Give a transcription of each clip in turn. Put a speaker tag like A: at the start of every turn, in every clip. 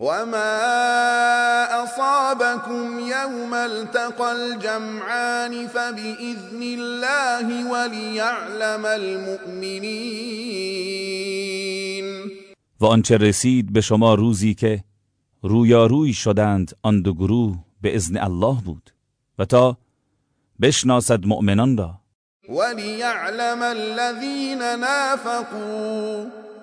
A: وما أصابكم يوم التقى الجمعان فبإذن الله وليعلم المؤمنين.
B: و آنچه رسید به شما روزی که رویاروی شدند آن دو گروه به اذن الله بود و تا بشناسد مؤمنان را.
A: وليعلم الذين نافقوا.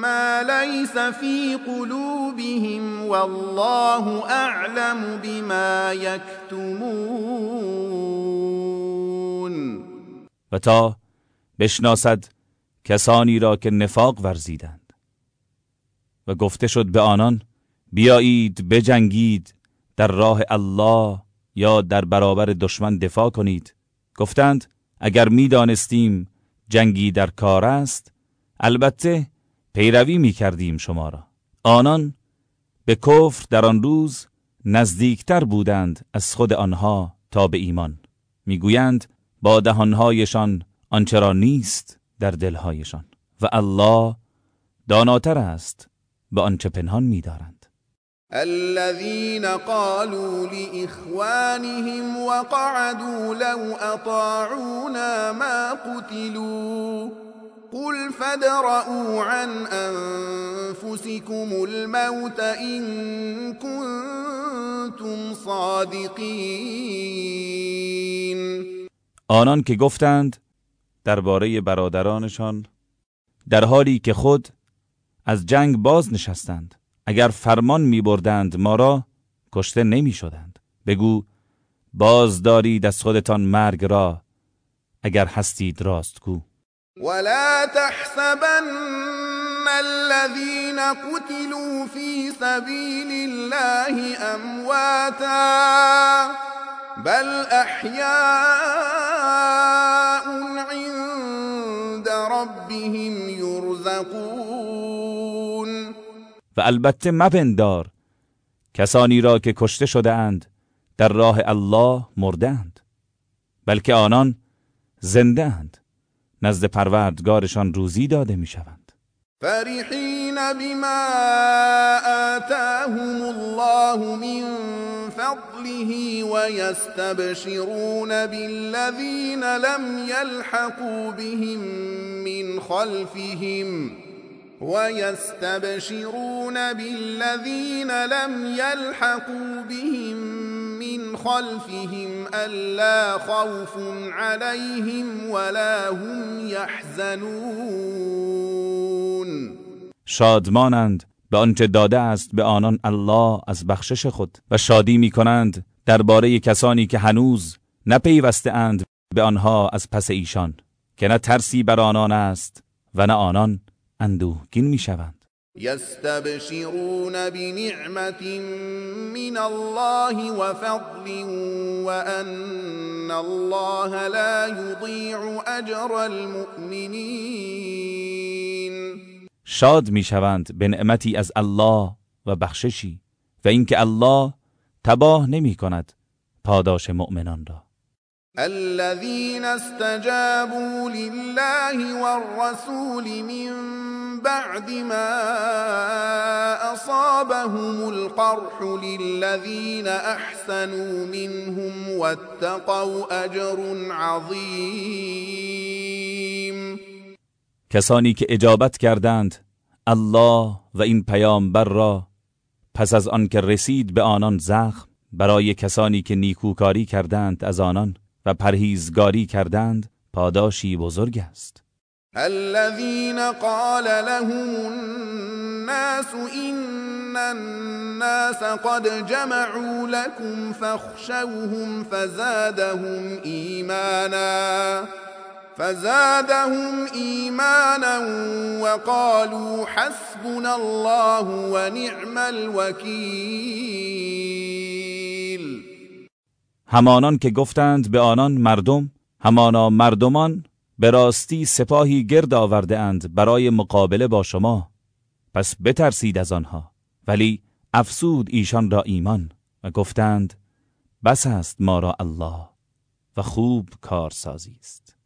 A: ما ليس في قلوبهم والله أعلم بما يكتمون.
B: و تا بشناسد کسانی را که نفاق ورزیدند. و گفته شد به آنان بیایید بجنگید در راه الله یا در برابر دشمن دفاع کنید. گفتند اگر می‌دانستیم جنگی در کار است البته پیروی می کردیم شما را. آنان به کفر در آن روز نزدیکتر بودند از خود آنها تا به ایمان. می‌گویند با دهانهایشان آنچه را نیست در دلهایشان و الله داناتر است به آنچه پنهان می‌دارند.
A: الذين قالوا لإخوانهم وقعدوا لو أطاعونا ما قتلوا قل فادرءوا عن أنفسكم الموت إن كنتم صادقين
B: آنان که گفتند درباره برادرانشان در حالی که خود از جنگ باز نشستند اگر فرمان می بردند ما را کشته نمی شدند بگو باز دارید از خودتان مرگ را اگر هستید راستگو
A: ولا تحسبن الذين قتلوا في سبيل الله امواتا بل احياء عند ربهم يرزقون.
B: و البته مپندار کسانی را که کشته شده اند در راه الله مردند بلکه آنان زنده اند نزد پروردگارشان روزی داده می شوند
A: فرحين بما آتاهم الله من فضله ويستبشرون بالذين لم يلحقوا بهم من خلفهم ويستبشرون بالذين لم يلحقوا بهم من خلفهم ألا خوف عليهم ولا هم يحزنون.
B: شادمانند به آنچه داده است به آنان الله از بخشش خود و شادی می کنند درباره کسانی که هنوز نپیوسته اند به آنها از پس ایشان که نه ترسی بر آنان است و نه آنان اندوهگین می شوند
A: يستبشرون بنعمة من الله وفضل وأن الله لا يضيع أجر المؤمنين.
B: شاد می شوند به نعمتی از الله و بخششی و اینکه الله تباه نمی کند پاداش مؤمنان را.
A: الذين استجابوا لله والرسول من بعد ما أصابهم القرح للذين أحسنوا منهم واتقوا أجر عظيم.
B: کسانی که اجابت کردند الله و این پیامبر را پس از آن که رسید به آنان زخم برای کسانی که نیکوکاری کردند از آنان پرهیزگاری کردند پاداشی بزرگ است.
A: الذين قال لهم الناس إن الناس قد جمعوا لكم فاخشوهم فزادهم إيمانا فزادهم إيمانا وقالوا حسبنا الله ونعم الوكيل.
B: همانان که گفتند به آنان مردم همانا مردمان به راستی سپاهی گرد آورده اند برای مقابله با شما. پس بترسید از آنها. ولی افسود ایشان را ایمان و گفتند بس است ما را الله و خوب کارسازی است.